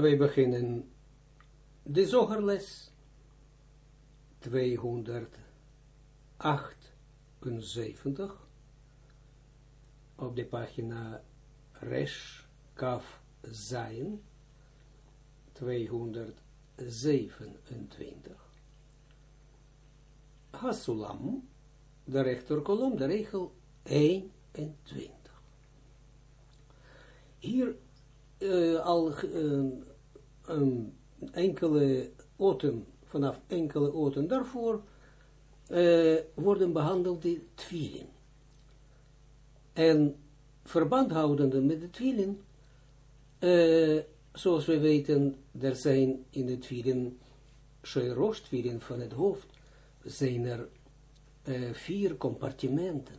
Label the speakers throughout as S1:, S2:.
S1: wij beginnen de zogerles 278 op de pagina Resh Kaf Zayin 227. Hasulam, de rechterkolom, de regel 21. Hier uh, al uh, enkele oten, vanaf enkele oten daarvoor, uh, worden behandeld die twilin. En verband houdende met de twilin, zoals we weten, er zijn in de twilin, Sheirosh twilin van het hoofd, zijn er vier compartimenten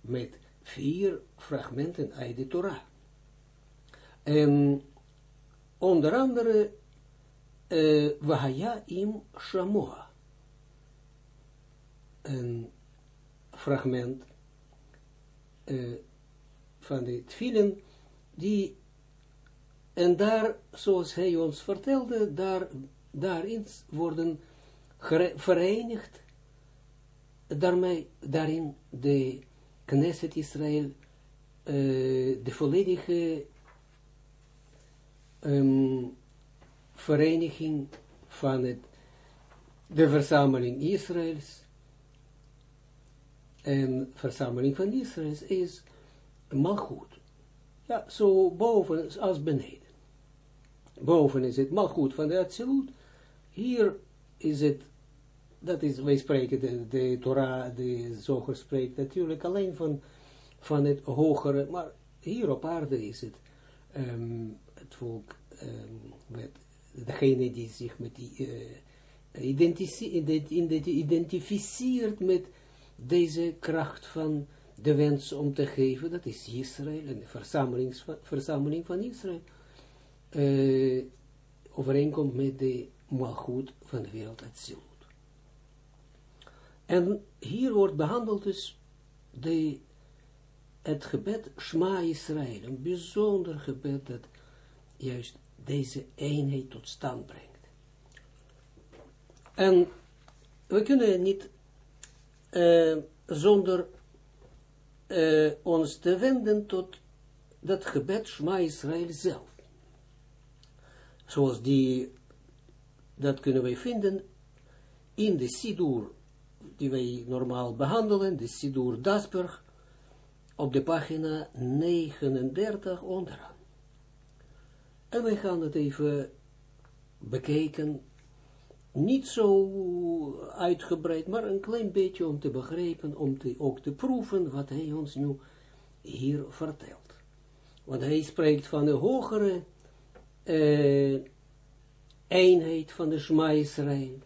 S1: met vier fragmenten uit de Torah. En onder andere uh, Wahaya im Shamoa. Een fragment uh, van de Tfilen, die, en daar, zoals hij ons vertelde, daar, daarin worden verenigd, daarmee, daarin de Knesset Israël, uh, de volledige um, vereniging van het, de verzameling Israëls. En verzameling van Israëls is malgoed. Ja, zo boven als beneden. Boven is het malgoed van de absolute. Hier is het, dat is, wij spreken, de, de Torah, de Zoger spreekt natuurlijk alleen van, van het hogere, maar hier op aarde is het um, het volk, um, met degene die zich met die, uh, identificeert met deze kracht van de wens om te geven, dat is Israël, en de verzameling van Israël, uh, overeenkomt met de malgoed van de wereld Atsilut. En hier wordt behandeld dus de, het gebed Shma Israël, een bijzonder gebed dat juist deze eenheid tot stand brengt. En we kunnen niet uh, zonder uh, ons te wenden tot dat gebed Shema Israël zelf. Zoals die, dat kunnen wij vinden in de Sidur, die wij normaal behandelen, de Sidur Dasberg, op de pagina 39 onderaan. En wij gaan het even bekijken, niet zo uitgebreid, maar een klein beetje om te begrijpen, om te, ook te proeven wat hij ons nu hier vertelt. Want hij spreekt van de hogere uh, eenheid van de Israël.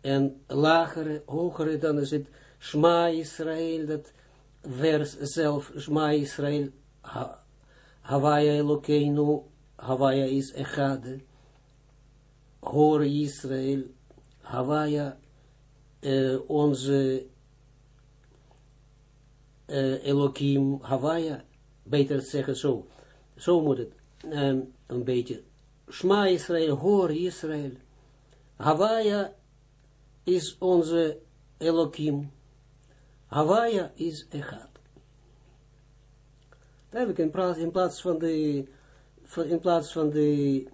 S1: En lagere, hogere, dan is het Shema Israël, dat vers zelf, Shema Israël, Havaya Elokeinu, Havaya is Echade, Hoor Israël, Havaya, uh, onze uh, Elohim, Havaya, beter zeggen zo, zo moet het, um, een beetje, Shma Israël, Hoor Israël, Havaya is onze Elohim, Havaya is Echad. In plaats, in plaats van de, in plaats van de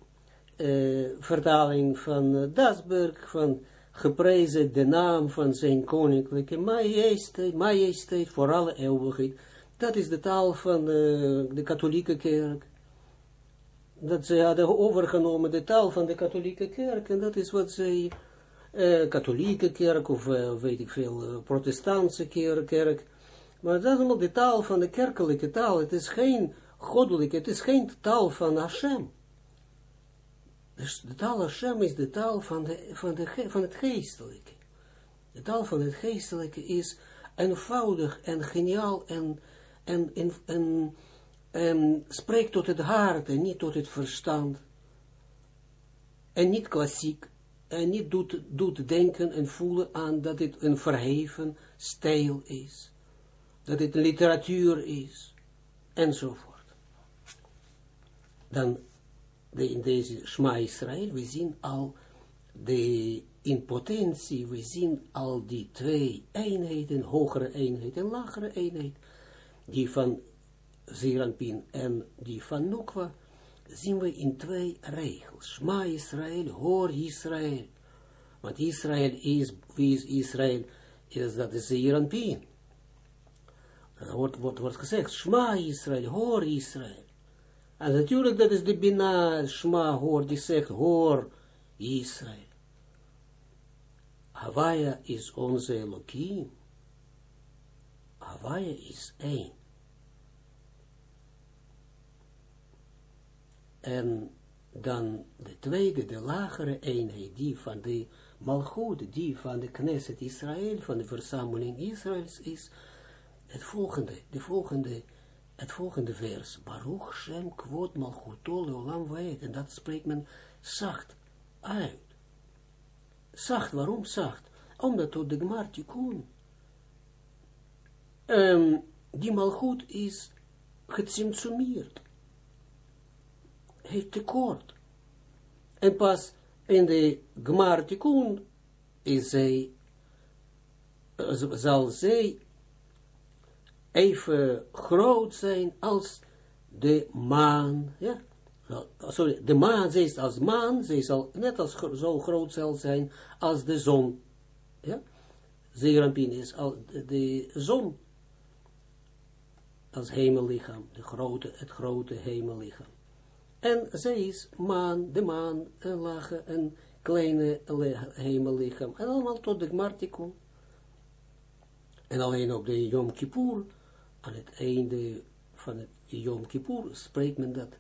S1: uh, vertaling van uh, Dasburg, van geprezen de naam van zijn koninklijke majesteit, majesteit voor alle eeuwigheid. Dat is de taal van uh, de katholieke kerk. Dat ze hadden overgenomen de taal van de katholieke kerk. En dat is wat zij, katholieke kerk of weet ik veel, protestantse kerk, kerk maar dat is allemaal de taal van de kerkelijke taal. Het is geen goddelijke, het is geen taal van Hashem. Dus de taal Hashem is de taal van, de, van, de, van het geestelijke. De taal van het geestelijke is eenvoudig en geniaal en, en, spreekt tot het hart en niet tot het verstand. En niet klassiek. En niet doet, doet denken en voelen aan dat dit een verheven stijl is dat het literatuur is, enzovoort. dan de, in deze Shma Israël, we zien al de in potentie, we zien al die twee eenheden, hogere eenheid en lagere eenheid, die van Zeranpin en die van Nukwa, zien we in twee regels. Shma Israël, hoor Israël. Want Israël is, wie is Israël? Is dat de Zeranpin. Wordt, wordt, wordt gezegd, Shma Israël, hoor Israël. En natuurlijk, dat is de Bina, Shma, hoor, die zegt, hoor Israël. Hawaii is onze Elohim. Hawaii is één. En dan de tweede, de lagere eenheid, die van de Malchut, die van de Knesset Israël, van de verzameling Israëls, is het volgende, de volgende, het volgende vers. Baruch Shem kwot Malchuto leolam weet. En dat spreekt men zacht uit. Zacht, waarom zacht? Omdat tot de Gmar Tikkun, um, die Malchut is getsimtsumeerd heeft tekort. En pas in de Gmar Tikkun is zij, zal zij even groot zijn als de maan, ja, sorry, de maan, zij is als maan, zij zal net als zo groot zal zijn als de zon, ja, Zerampin is al de, zon, als hemellichaam, de grote, het grote hemellichaam. En zij is maan, de maan, een lage, een kleine hemellichaam. En allemaal tot de Gmartikon. En alleen op de Yom Kippur, aan het einde van het Yom Kippur, spreekt men dat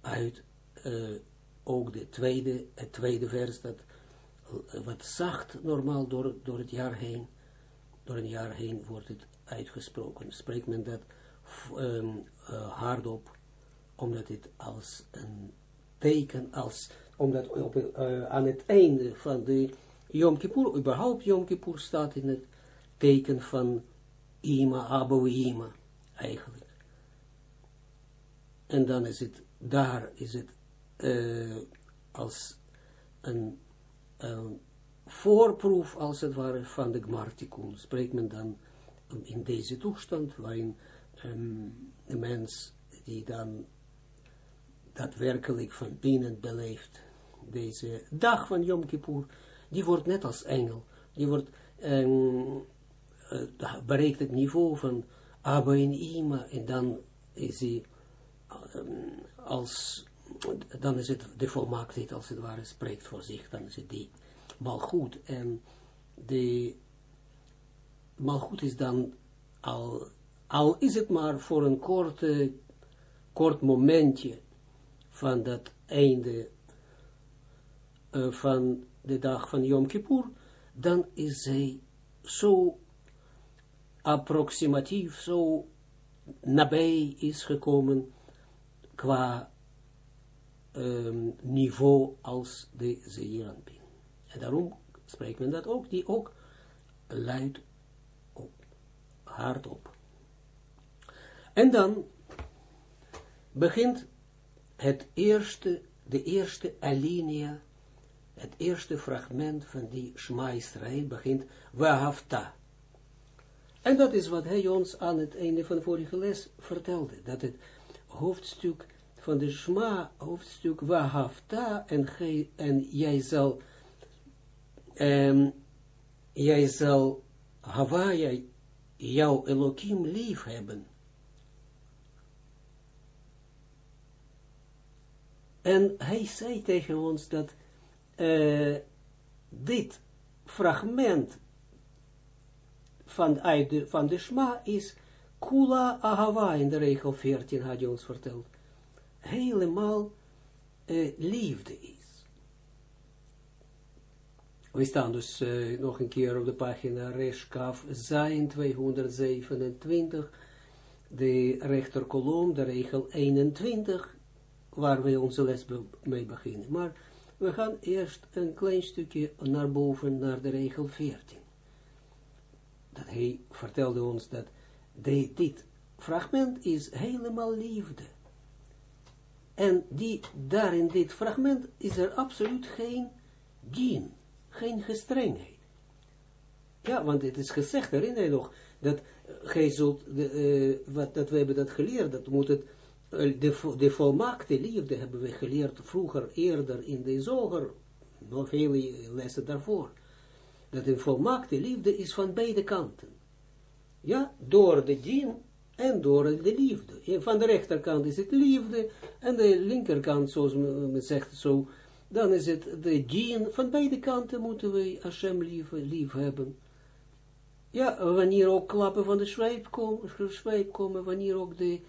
S1: uit, uh, ook de tweede, het tweede vers, dat uh, wat zacht normaal door, door het jaar heen, door een jaar heen wordt het uitgesproken. Spreekt men dat um, uh, hardop omdat het als een teken, als, omdat op, aan het einde van de Yom Kippur, überhaupt Yom Kippur staat in het teken van Ima, Abu Ima, eigenlijk. En dan is het, daar is het uh, als een, voorproef, als het ware, van de Gmartikun. Spreekt men dan in deze toestand, waarin um, de mens die dan daadwerkelijk van binnen beleeft, deze dag van Yom Kippur, die wordt net als engel, die wordt, um, uh, bereikt het niveau van Abba en Ima, en dan is hij um, als, dan is het de volmaaktheid als het ware spreekt voor zich, dan is het die malgoed, en de malgoed is dan al, al is het maar voor een korte, kort momentje, van dat einde uh, van de dag van Yom Kippur, dan is zij zo approximatief, zo nabij is gekomen qua um, niveau als de Zeeranpin. En daarom spreekt men dat ook, die ook luid op, hard op. En dan begint het eerste, de eerste alinea, het eerste fragment van die Shema Israël begint, Wahavta. En dat is wat hij ons aan het einde van de vorige les vertelde, dat het hoofdstuk van de Shema, hoofdstuk Wahavta, en, en jij zal, um, jij zal Hawaii, jouw Elohim lief hebben. En hij zei tegen ons dat uh, dit fragment van, de, van de Shma is Kula Ahava in de regel 14 had je ons verteld. Helemaal uh, liefde is. We staan dus uh, nog een keer op de pagina Reshkaf Zain 227, de rechterkolom, de regel 21, waar we onze les mee beginnen. Maar we gaan eerst een klein stukje naar boven, naar de regel 14. Dat hij vertelde ons dat dit fragment is helemaal liefde. En die, daar in dit fragment is er absoluut geen dien, geen gestrengheid. Ja, want het is gezegd, herinner je nog, dat gij zult, de, uh, wat, dat we hebben dat geleerd, dat moet het, uh, de, de volmaakte liefde hebben we geleerd vroeger, eerder in de zoger, nog vele lessen daarvoor, dat een volmaakte liefde is van beide kanten. Ja, door de dien en door de liefde. Van de rechterkant is het liefde, en de linkerkant, zoals men zegt, zo, dan is het de dien, van beide kanten moeten we Hashem lief, lief hebben. Ja, wanneer ook klappen van de schrijf komen, wanneer ook de,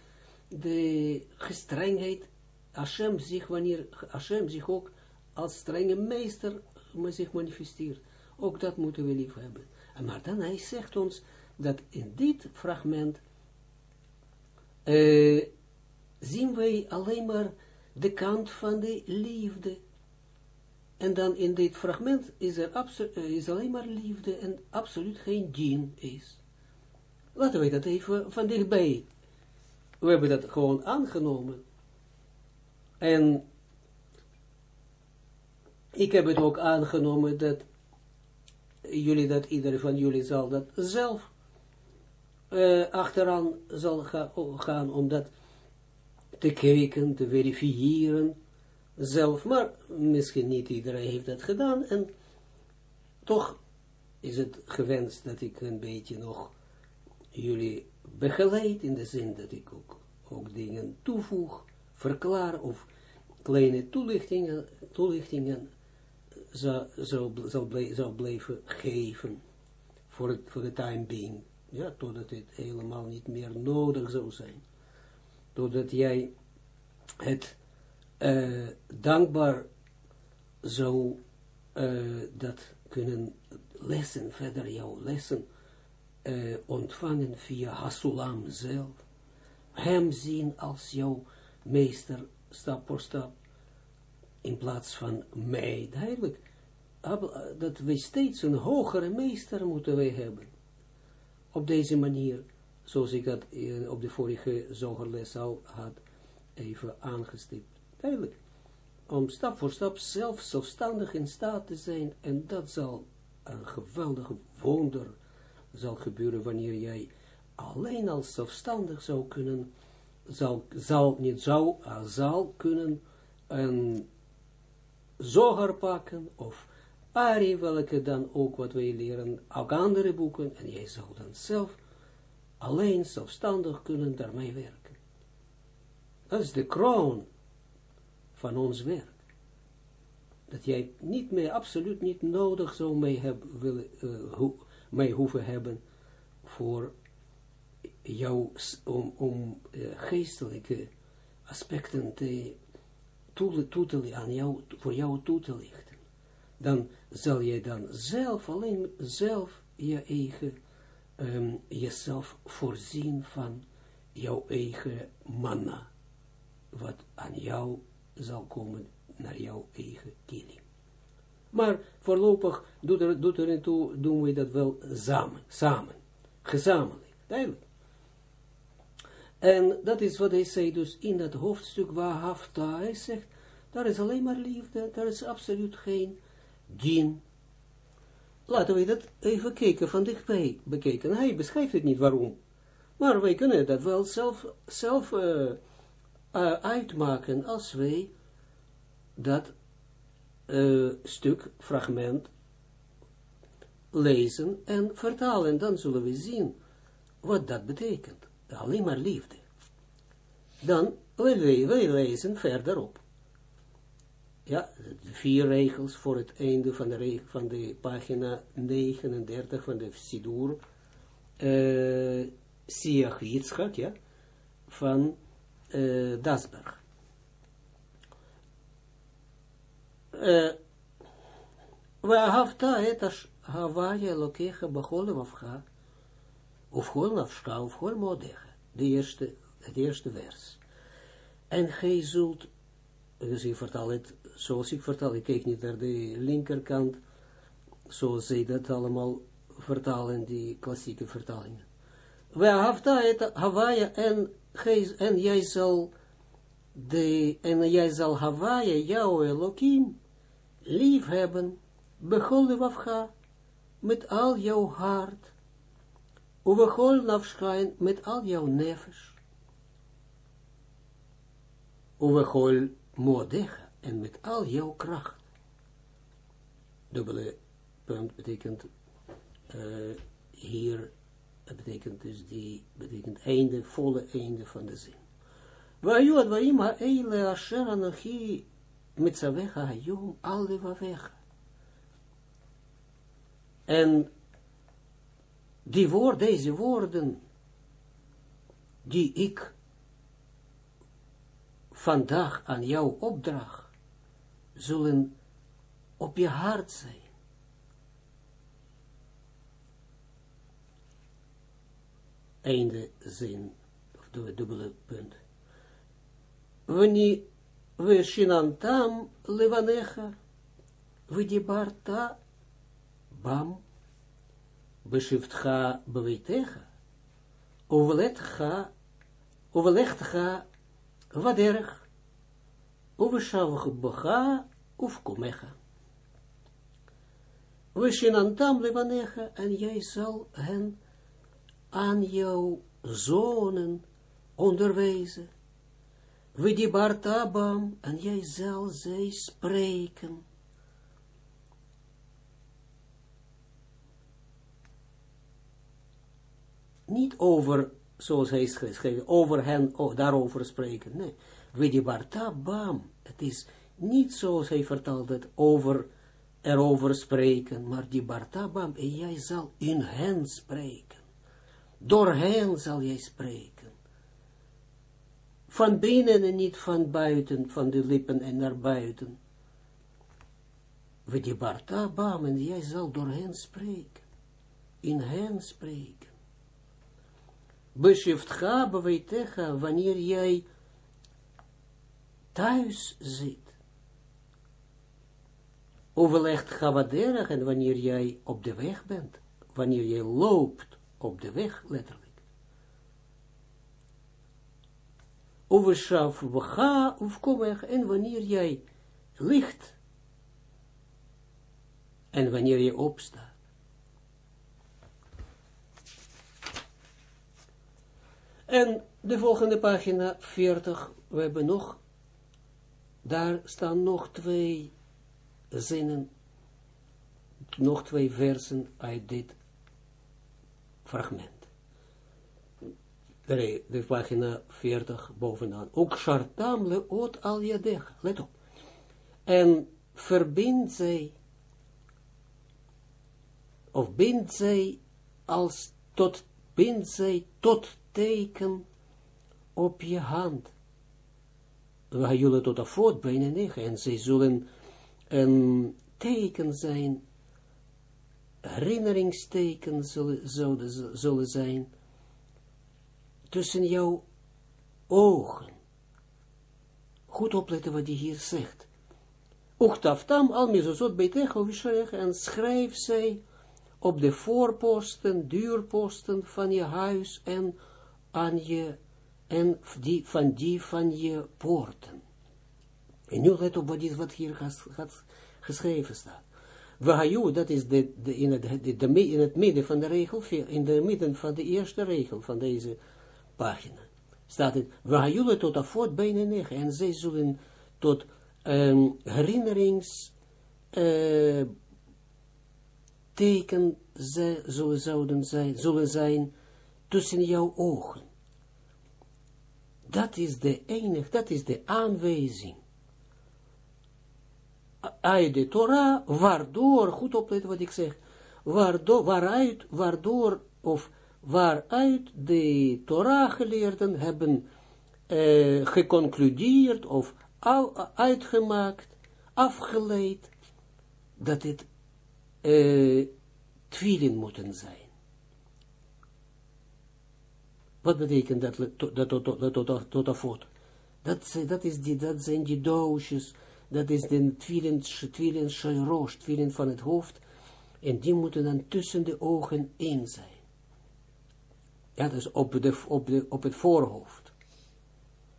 S1: de gestrengheid, Hashem zich, wanneer Hashem zich ook als strenge meester zich manifesteert. Ook dat moeten we lief hebben. Maar dan hij zegt ons dat in dit fragment uh, zien wij alleen maar de kant van de liefde. En dan in dit fragment is er uh, is alleen maar liefde en absoluut geen dien is. Laten we dat even van dichtbij. We hebben dat gewoon aangenomen. En ik heb het ook aangenomen dat jullie dat, ieder van jullie zal dat zelf uh, achteraan zal ga, gaan om dat te kijken, te verifiëren, zelf, maar misschien niet iedereen heeft dat gedaan, en toch is het gewenst dat ik een beetje nog jullie begeleid, in de zin dat ik ook, ook dingen toevoeg, verklaar, of kleine toelichtingen, toelichtingen zou, zou, zou, blijven geven, voor, het, voor de time being ja, totdat het helemaal niet meer nodig zou zijn. Totdat jij het uh, dankbaar zou uh, dat kunnen lessen, verder jouw lessen uh, ontvangen via Hasulam zelf. Hem zien als jouw meester, stap voor stap, in plaats van mij. Duidelijk, dat we steeds een hogere meester moeten wij hebben op deze manier, zoals ik dat op de vorige zogerles al had even aangestipt. Duidelijk. Om stap voor stap zelf zelfstandig in staat te zijn, en dat zal een geweldige wonder zal gebeuren wanneer jij alleen als zelfstandig zou kunnen, zal, zal niet zou, zal kunnen een zoger pakken, of Ari, welke dan ook wat wij leren, ook andere boeken, en jij zou dan zelf alleen zelfstandig kunnen daarmee werken. Dat is de kroon van ons werk. Dat jij niet meer, absoluut niet nodig zou mee, heb, willen, ho, mee hoeven hebben voor jou, om, om uh, geestelijke aspecten te, toe, toe aan jou, voor jou toe te lichten dan zal je dan zelf, alleen zelf je eigen, um, jezelf voorzien van jouw eigen manna, wat aan jou zal komen naar jouw eigen kilim. Maar voorlopig doet er, doet er toe, doen we dat wel samen, samen, gezamenlijk, duidelijk. En dat is wat hij zei dus in dat hoofdstuk waar Hafta, hij zegt, daar is alleen maar liefde, daar is absoluut geen dien. Laten we dat even kijken, van dichtbij bekijken. Hij beschrijft het niet waarom. Maar wij kunnen dat wel zelf, zelf uh, uh, uitmaken als wij dat uh, stuk, fragment, lezen en vertalen. Dan zullen we zien wat dat betekent Alleen maar liefde. Dan, wij, wij lezen verderop ja, vier regels voor het einde van de, van de pagina 39 van de Sidur, uh, Siach Yitzchak, ja, van uh, Dasberg. ואהבת את ההוויה אלוקיך בכל לבבך, of gewoon nafschka, of gewoon modecha. De eerste, het eerste vers. En gij zult, dus ik vertaal het zoals ik vertaal, ik kijk niet naar de linkerkant, zoals zij dat allemaal vertalen, die klassieke vertalingen. We hafta het Hawaii en, en jij zal de, en jij zal Hawaii, jouw Elohim, lief hebben, beholde wafga, met al jouw hart, Uvechol nafschijn met al jouw nefesh. Uvechol modecha en met al jouw kracht. Dubbele punt betekent uh, hier, het betekent dus die, betekent einde, volle einde van de zin. Waayu advarim ha'eile asher anochi mitzavecha hayom al levavecha. En die woord, deze woorden, die ik vandaag aan jou opdraag, zullen op je hart zijn. Einde zin, of dubbele punt. Wanneer we shinantam levanecha, we bam בשבתך בביתך, ובלתך, ובלכתך בדרך, ובשבך ובקומך. ושיננתם לבניך, en jij zal hen aan jouw zonen onderwijzen. Vidibartabam, en jij zal zij spreken. Niet over, zoals hij is geschreven, over hen, oh, daarover spreken. Nee, Vidibarta bam. Het is niet zoals hij vertelt het, over, erover spreken, maar die Barta bam, en jij zal in hen spreken. Door hen zal jij spreken. Van binnen en niet van buiten, van de lippen en naar buiten. Vidibarta bam, en jij zal door hen spreken. In hen spreken. Beshiftcha beweitecha, wanneer jij thuis zit. Overlegt gavaderig en wanneer jij op de weg bent. Wanneer jij loopt op de weg, letterlijk. Overschaf wacha of komech en wanneer jij ligt. En wanneer je opstaat. En de volgende pagina 40, we hebben nog, daar staan nog twee zinnen, nog twee versen uit dit fragment. De, de pagina 40 bovenaan. Ook shartam leot al yadech. Let op. En verbind zij, of bind zij als tot, bind zij tot teken op je hand. We jullie tot bijna negen. En zij zullen een teken zijn, herinneringsteken zullen, zullen, zullen zijn, tussen jouw ogen. Goed opletten wat hij hier zegt. Uchtaftam al mizozot beitecho visharech en schrijf zij op de voorposten, duurposten van je huis en aan je, en die, van die van je poorten. En nu let op wat, wat hier gaat, geschreven staat. Wahayu, dat is de, in, het, de, de, in het midden van de regel, in de midden van de eerste regel van deze pagina, staat het, Wahayu tot afot bijna negen, en zij zullen tot um, herinnerings uh, teken ze, zouden zijn, zullen zijn tussen jouw ogen. Dat is de enige, dat is de aanwijzing. Uit de Torah, waardoor, goed opletten wat ik zeg, waardoor, waaruit, of waaruit de Torah-geleerden hebben uh, geconcludeerd, of uitgemaakt, afgeleid, dat het twillen moeten zijn. Wat betekent dat, dat, dat, dat, afot? Dat, dat, is die, dat zijn die doosjes, dat is de twillen roos, twillen van het hoofd, en die moeten dan tussen de ogen in zijn. Ja, dus op, de, op, de, op het voorhoofd.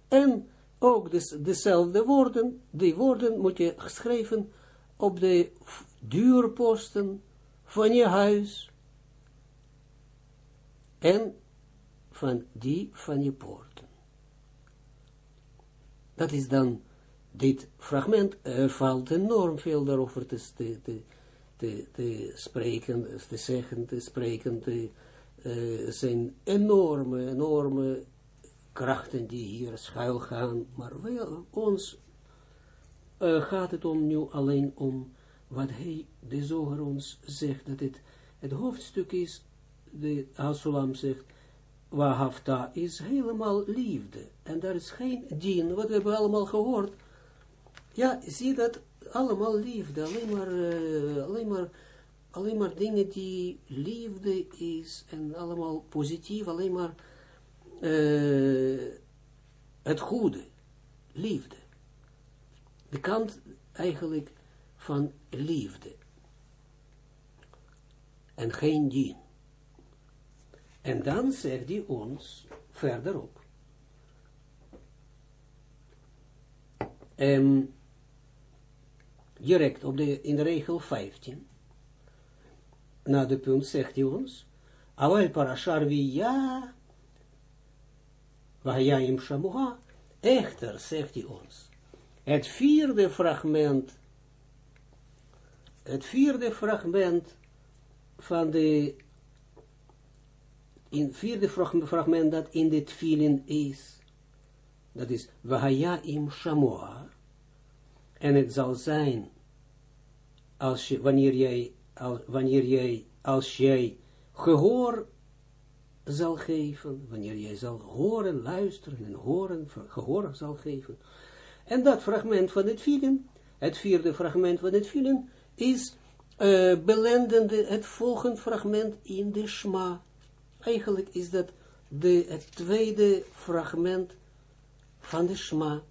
S1: En ook des, dezelfde woorden, die woorden moet je geschreven op de duurposten van je huis en van die van je poorten. Dat is dan dit fragment, er valt enorm veel daarover te, te, te, te spreken, te zeggen, te spreken, te, uh, zijn enorme, enorme krachten die hier schuil gaan, maar wel, ons uh, gaat het om nu alleen om wat hij, de zoger ons zegt, dat het, het hoofdstuk is, de Hasulam zegt, Wahafta is helemaal liefde, en daar is geen dien, wat we hebben allemaal gehoord, ja, zie dat, allemaal liefde, alleen maar, uh, alleen maar, alleen maar dingen die liefde is, en allemaal positief, alleen maar, uh, het goede, liefde. De kant eigenlijk van liefde. En geen dien. En dan zegt hij ons verderop. Um, direct op de, in de regel 15. Na de punt zegt hij ons. Awel parashar ja Vahayaim Shamuha, echter, zegt hij ons, het vierde fragment, het vierde fragment van de, in vierde fragment dat in de tfilin is, dat is Vahayaim Shamuha, en het zal zijn, als wanneer jij, als, wanneer jij, als jij gehoor zal geven, wanneer jij zal horen, luisteren en horen, gehoor zal geven. En dat fragment van het vielen, het vierde fragment van het vielen, is uh, belendende het volgende fragment in de Shma. Eigenlijk is dat de, het tweede fragment van de Shma.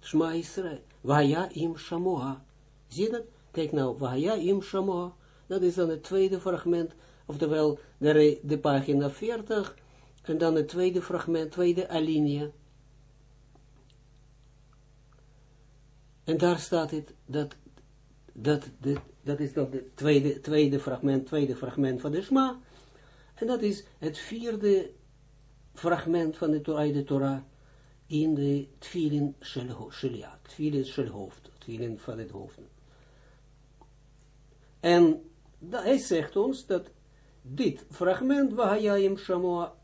S1: Shma Israël. Vaya im Shamoa. Zie je dat? Kijk nou, Vaya im Shamoa. Dat is dan het tweede fragment oftewel de, de pagina 40, en dan het tweede fragment, tweede alinea. En daar staat het, dat, dat, dat, dat is dan het tweede, tweede fragment, tweede fragment van de Shma, en dat is het vierde fragment van de Torah, de Torah in de Tfilin Shelia, Tfilin Shelhoofd, Tfilin van het hoofd. En hij zegt ons dat dit fragment, Wahayayim Shamoa,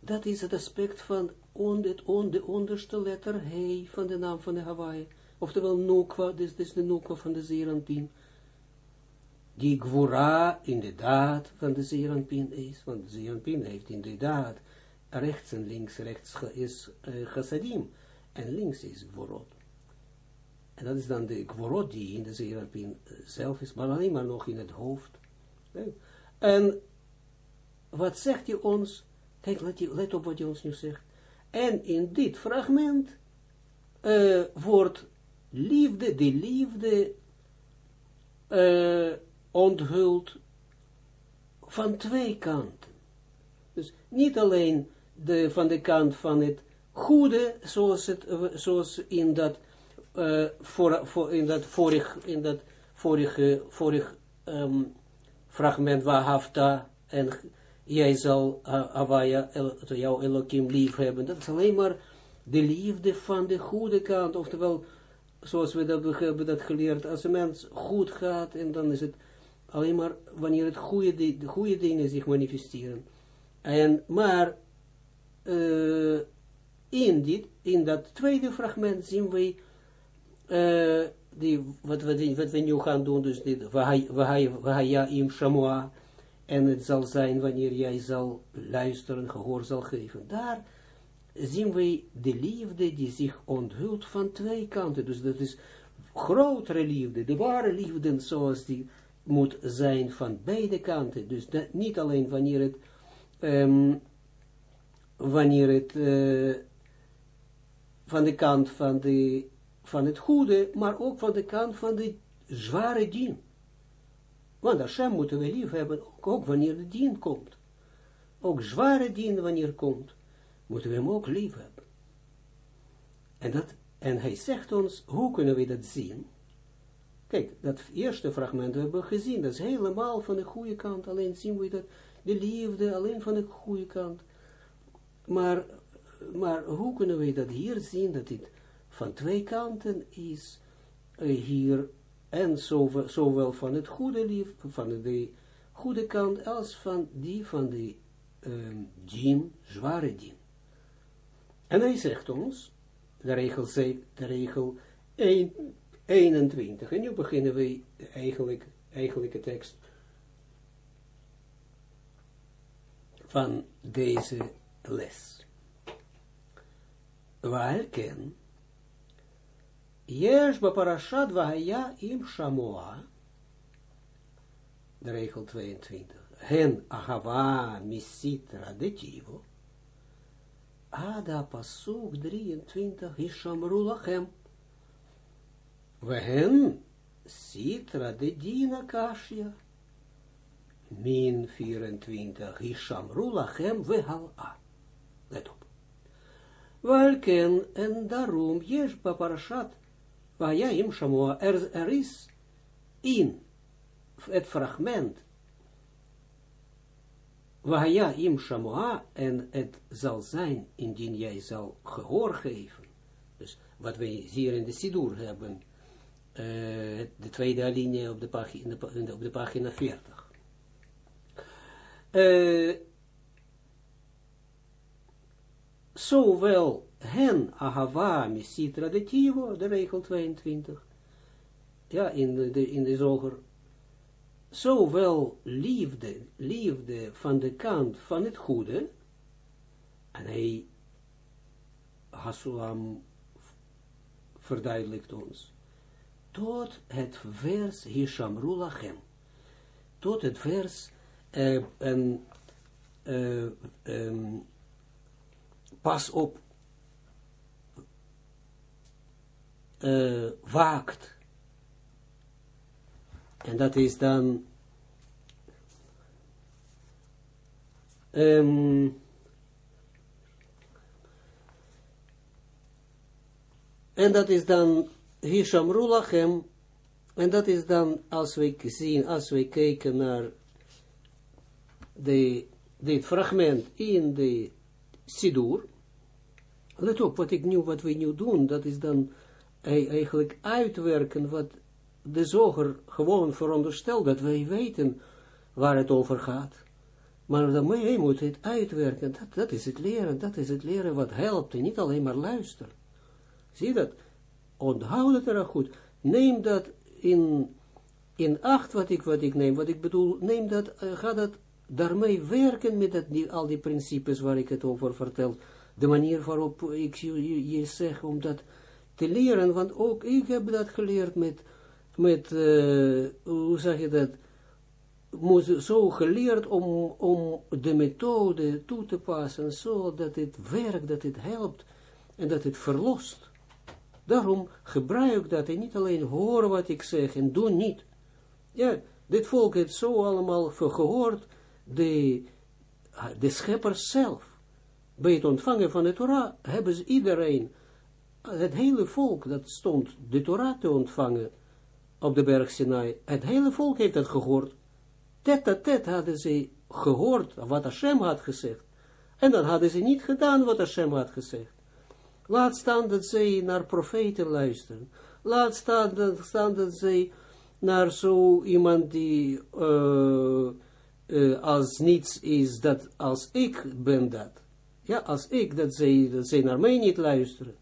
S1: dat is het aspect van on, het de onderste letter He van de naam van de Hawaii. Oftewel Nukwa, dit is de Nukwa van de Zeranpin. Die Gwora inderdaad van de Zeranpin is, want de Zeranpin heeft inderdaad rechts en links, rechts is uh, en links is Gworot. En dat is dan de Gworot die in de Zeranpin uh, zelf is, maar alleen maar nog in het hoofd. En wat zegt hij ons? Kijk, let, let op wat hij ons nu zegt. En in dit fragment uh, wordt liefde, de liefde uh, onthuld van twee kanten. Dus niet alleen de, van de kant van het goede, zoals, het, zoals in dat, uh, voor, voor, in dat vorig, in dat vorige, vorig um, fragment Wahafta en jij zal uh, Avaya, el, jouw Elohim lief hebben. Dat is alleen maar de liefde van de goede kant, oftewel, zoals we dat hebben dat geleerd, als een mens goed gaat, en dan is het alleen maar wanneer het goede, de goede dingen zich manifesteren. En, maar, uh, in dit, in dat tweede fragment zien uh, die, wat, we, wat we nu gaan doen, dus dit, Wahaya im Shamua, en het zal zijn wanneer jij zal luisteren, gehoor zal geven. Daar zien we de liefde die zich onthult van twee kanten. Dus dat is grotere liefde, de ware liefde zoals die moet zijn van beide kanten. Dus niet alleen wanneer het, um, wanneer het uh, van de kant van de van het goede, maar ook van de kant van de zware dien. Want Hashem moeten we lief hebben, ook, wanneer de dien komt. Ook zware dien wanneer komt, moeten we hem ook lief hebben. En, dat, en hij zegt ons, hoe kunnen we dat zien? Kijk, dat eerste fragment hebben we gezien, dat is helemaal van de goede kant, alleen zien we dat, de liefde alleen van de goede kant. Maar, maar hoe kunnen we dat hier zien, dat dit van twee kanten is, uh, hier, en zowel, zowel van het goede lief, van de goede kant, als van die van de um, dien, zware dien. En hij zegt ons, de regel, de regel 1, 21. En nu beginnen we eigenlijk, eigenlijke tekst van deze les. Waar ken, Yesh parashat vahaya im shamoa, de regel 22, hen ahava misitra detivo, Ada pasuk 23, Ishamru lachem. Wehen sitra de dina kashia. Min 24, Ishamru lachem vehala. Let op. Welken en daarom, Jesh parashat, ja im shamoa, er, er in het fragment Wahaya im shamoa, en het zal zijn, indien jij zal gehoor geven. Dus wat we hier in de Sidur hebben, de tweede alinea op de pagina, op de pagina 40. Uh, zowel hen ahava misitra de tivo, de regel 22, ja, in de, in de zoger zowel liefde, liefde van de kant van het goede, en hij, Hasulam, verduidelijkt ons, tot het vers Hishamru Lachem, tot het vers uh, en, uh, um, pas op, uh, waakt, en dat is dan um, en dat is dan Hisham Rulachem en dat is dan als we zien, als we kijken naar de, dit fragment in de Sidur, let op wat ik nu, wat we nu doen, dat is dan eigenlijk uitwerken wat de zoger gewoon veronderstelt dat wij weten waar het over gaat. Maar moet moet het uitwerken. Dat, dat is het leren. Dat is het leren wat helpt. En niet alleen maar luisteren. Zie dat? Onthoud het er goed. Neem dat in, in acht wat ik, wat ik neem. Wat ik bedoel, neem dat, uh, ga dat daarmee werken met dat, die, al die principes waar ik het over vertel. De manier waarop ik je, je zeg om dat te leren. Want ook ik heb dat geleerd met met, uh, hoe zeg je dat, zo geleerd om, om de methode toe te passen, zodat het werkt, dat het helpt en dat het verlost. Daarom gebruik dat en niet alleen horen wat ik zeg en doe niet. Ja, dit volk heeft zo allemaal gehoord, de, de schepper zelf. Bij het ontvangen van de Torah hebben ze iedereen, het hele volk dat stond de Torah te ontvangen, op de berg Sinai. Het hele volk heeft het gehoord. Tet a tet hadden ze gehoord wat Hashem had gezegd. En dan hadden ze niet gedaan wat Hashem had gezegd. Laat staan dat ze naar profeten luisteren. Laat staan dat, staan ze naar zo iemand die uh, uh, als niets is, dat als ik ben dat. Ja, als ik, dat ze, dat ze naar mij niet luisteren.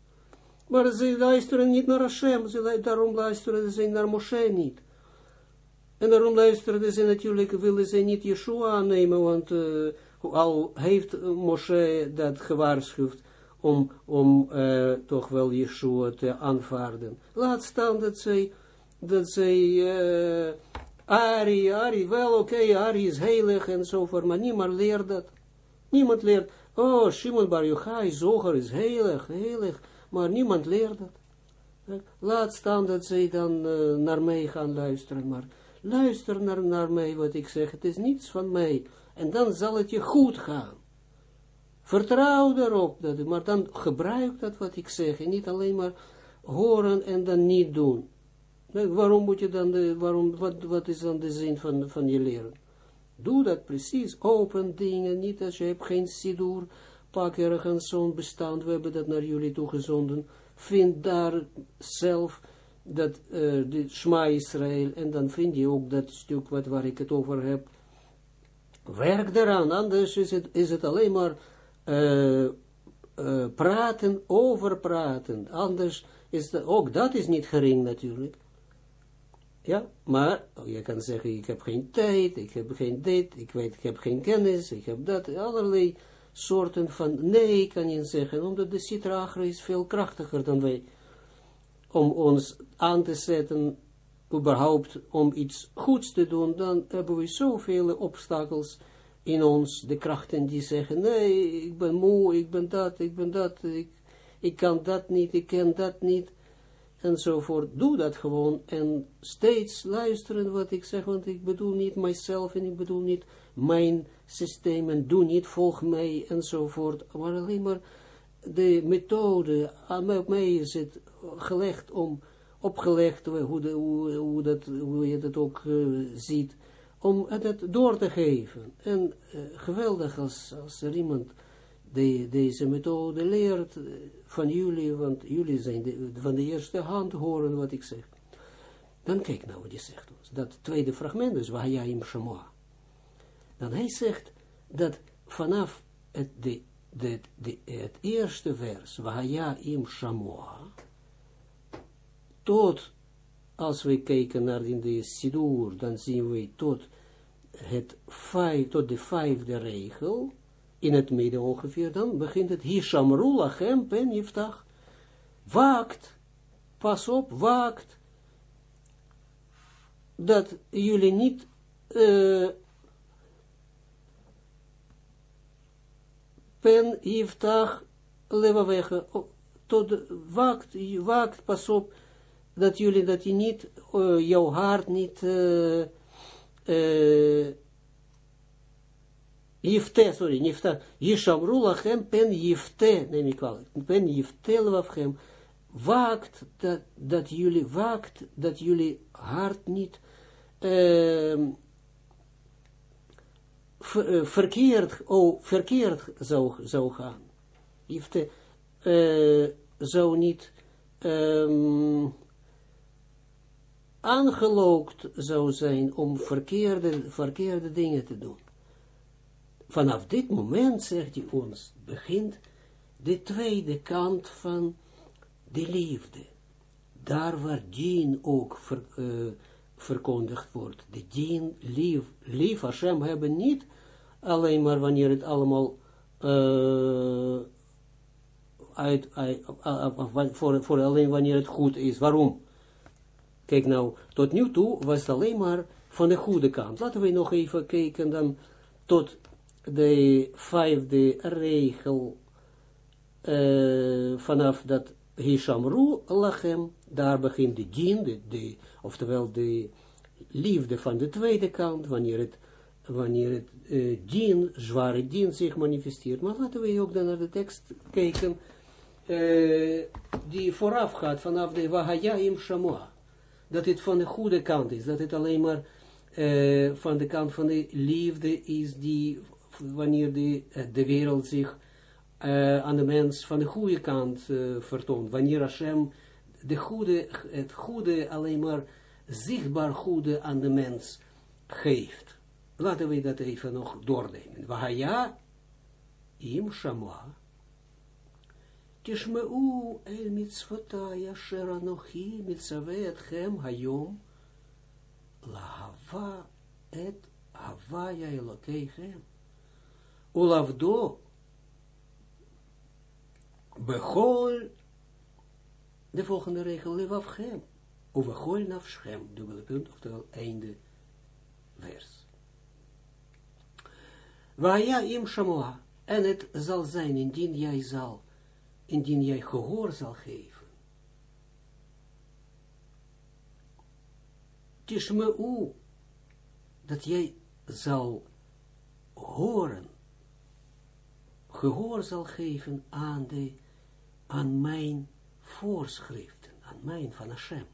S1: Maar ze luisteren niet naar Hashem, ze, daarom luisteren ze naar Moshe niet. En daarom luisteren ze natuurlijk, willen ze niet Yeshua aannemen, want uh, al heeft Moshe dat gewaarschuwd om, om uh, toch wel Yeshua te aanvaarden. Laat staan dat zij, dat zij, uh, Ari, Ari, wel oké, Ari is heilig en zo maar niemand leert dat. Niemand leert, oh, Shimon Bar Yochai, Zoger is heilig, heilig maar niemand leert dat. Laat staan dat zij dan naar mij gaan luisteren, maar luister naar, naar mij wat ik zeg, het is niets van mij, en dan zal het je goed gaan. Vertrouw daarop, dat, maar dan gebruik dat wat ik zeg, en niet alleen maar horen en dan niet doen. waarom moet je dan, de, waarom, wat, wat is dan de zin van, van je leren? Doe dat precies, open dingen, niet als je hebt geen sidur, pak ergens zo'n bestand, we hebben dat naar jullie toegezonden, vind daar zelf dat, uh, de Shma Israël, en dan vind je ook dat stuk wat, waar ik het over heb, werk eraan, anders is het, is het alleen maar uh, uh, praten over praten, anders is dat, ook dat is niet gering natuurlijk. Ja, maar je kan zeggen, ik heb geen tijd, ik heb geen dit, ik weet, ik heb geen kennis, ik heb dat, allerlei soorten van nee, kan je zeggen, omdat de Sitra is veel krachtiger dan wij, om ons aan te zetten, überhaupt om iets goeds te doen, dan hebben we zoveel obstakels in ons, de krachten die zeggen, nee, ik ben moe, ik ben dat, ik ben dat, ik, ik kan dat niet, ik ken dat niet, enzovoort. Doe dat gewoon en steeds luisteren wat ik zeg, want ik bedoel niet mijzelf en ik bedoel niet mijn systeem en doe niet, volg mij enzovoort, maar alleen maar de methode, op mij is het gelegd om, opgelegd, hoe, dat, je dat ook uh, ziet, om het door te geven. En uh, geweldig als, als er iemand deze methode leert uh, van jullie, want jullie zijn van de eerste hand horen wat ik zeg. Dan kijk nou wat hij zegt. Dat tweede fragment is waar jij im Shamoa. Dan hij zegt dat vanaf het, de, de, het eerste vers, waar jij im Shamoa, tot als we kijken naar in de Sidur, dan zien we tot, het vijf, tot de vijfde regel, in het midden ongeveer, dan begint het. Hishamru lachem pen yiftach, waakt, pas op, waakt, dat jullie niet uh, pen yiftach levawege, tot waakt, waakt, pas op, dat jullie, dat je niet, uh, jouw hart niet, uh, uh, Jifte, sorry, Jifte, Yishamru lachem pen Jifte, neem ik wel, pen Jifte levavchem, waakt dat, dat jullie, waakt dat jullie hart niet uh, ver, verkeerd, oh, verkeerd zou, zou gaan. Jifte, uh, zou niet, um, aangelookt zou zijn om verkeerde, verkeerde dingen te doen. Vanaf dit moment, zegt hij ons, begint de tweede kant van de liefde. Daar waar dien ook uh, verkondigd wordt. De dien, lief, lief Hashem hebben niet alleen maar wanneer het allemaal uit, uh, voor, voor alleen wanneer het goed is. Waarom? Kijk nou, tot nu toe was het alleen maar van de goede kant. Laten we nog even kijken dan tot de vijfde regel uh, vanaf dat Hishamru lachem, daar begint de dien, de, de, oftewel de liefde van de tweede kant, wanneer het, wanneer het uh, dien, zware dien zich manifesteert. Maar laten we ook dan naar de tekst kijken, uh, die vooraf gaat vanaf de Wahaya im Shamoa dat het van de goede kant is, dat het alleen maar uh, van de kant van de liefde is die, wanneer de, uh, de wereld zich uh, aan de mens van de goede kant vertoont, wanneer Hashem de goede, het goede alleen maar zichtbaar goede aan de mens geeft. Laten we dat even nog doornemen. Wahaya im shamwa Tishmeu el mitzvotai asher anochi mitzave etchem hayom lahava et havaya elokeichem ulavdo bechol de volgende regel levavchem uvechol nafschem dubbele punt oftewel einde vers Waya im shamoa en het zal zijn indien zal indien jij gehoor zal geven. Tishmeu, dat jij zal horen, gehoor zal geven aan, de, aan mijn voorschriften, aan mijn van Hashem.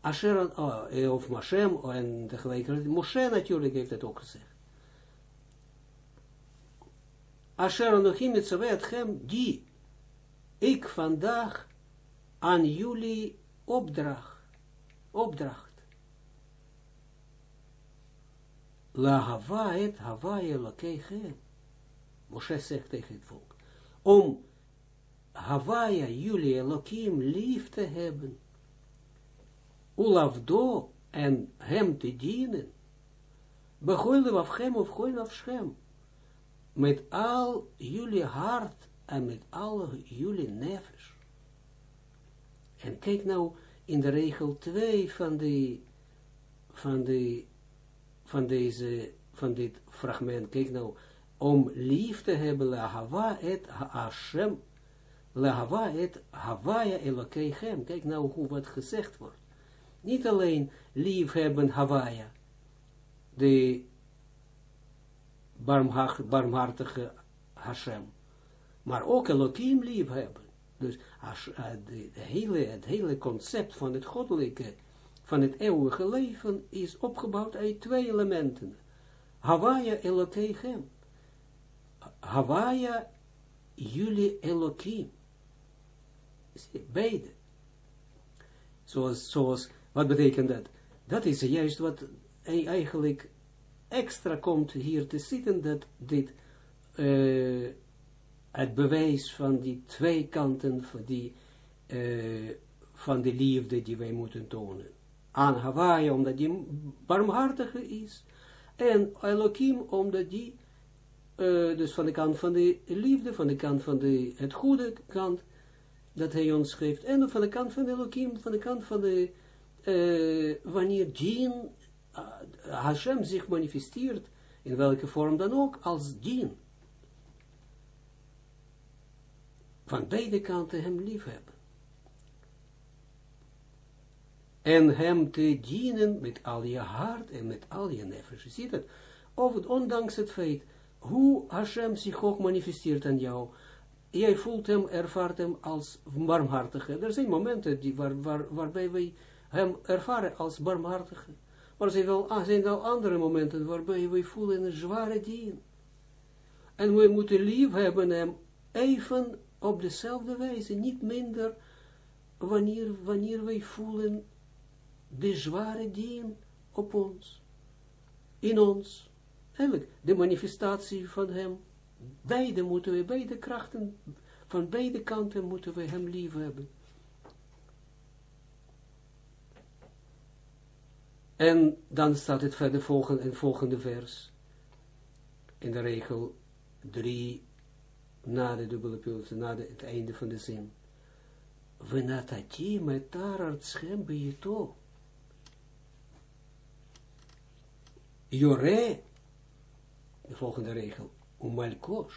S1: Asher, oh, of Hashem, en tegelijkertijd, Moshe natuurlijk heeft het ook gezegd. Asher Anochim Mitzaveh die ik vandaag aan jullie opdracht, opdracht. La Havaet Havae Lokechem. Moshe zegt tegen het volk. Om Hawaia, jullie Elohim, lief te hebben. Ulavdo en hem te dienen. Begoile af hem of goile af schem. Met al jullie hart en met al jullie nefesh. En kijk nou in de regel 2 van, de, van, de, van, deze, van dit fragment. Kijk nou, om lief te hebben, la hava et Hashem, la hava et Havaya Elokeichem. Kijk nou hoe wat gezegd wordt. Niet alleen lief hebben Havaya, de barmhartige Hashem, maar ook Elohim lief hebben. Dus uh, de, hele, het hele concept van het goddelijke, van het eeuwige leven, is opgebouwd uit twee elementen. Hawaia Elohim. Hawaia jullie Elohim. Beide. Zoals, wat betekent dat? Dat is juist wat eigenlijk extra komt hier te zitten, dat dit uh, het bewijs van die twee kanten van, die, uh, van de liefde die wij moeten tonen. Aan Hawaii, omdat die barmhartige is, en Elohim, omdat die, uh, dus van de kant van de liefde, van de kant van de, het goede kant, dat hij ons geeft, en van de kant van Elohim, van de kant van de, uh, wanneer dien, Hashem zich manifesteert, in welke vorm dan ook, als dien. Van beide kanten hem lief hebben. En hem te dienen met al je hart en met al je nefesh. Je ziet het, of het, ondanks het feit, hoe Hashem zich ook manifesteert aan jou, jij voelt hem, ervaart hem als barmhartige. Er zijn momenten die, waar, waar, waarbij wij hem ervaren als barmhartige. Maar er zijn wel, er zijn wel andere momenten waarbij wij voelen een zware dien. En we moeten lief hebben hem even op dezelfde wijze, niet minder, wanneer, wanneer wij voelen de zware dien op ons, in ons, eigenlijk de manifestatie van hem, beide moeten we, beide krachten, van beide kanten moeten we hem lief hebben. En dan staat het verder volgende, in volgende vers, in de regel 3, na de dubbele punt, na de, het einde van de zin. Venatati metar artschem beito. Jore, de volgende regel, umalkosh,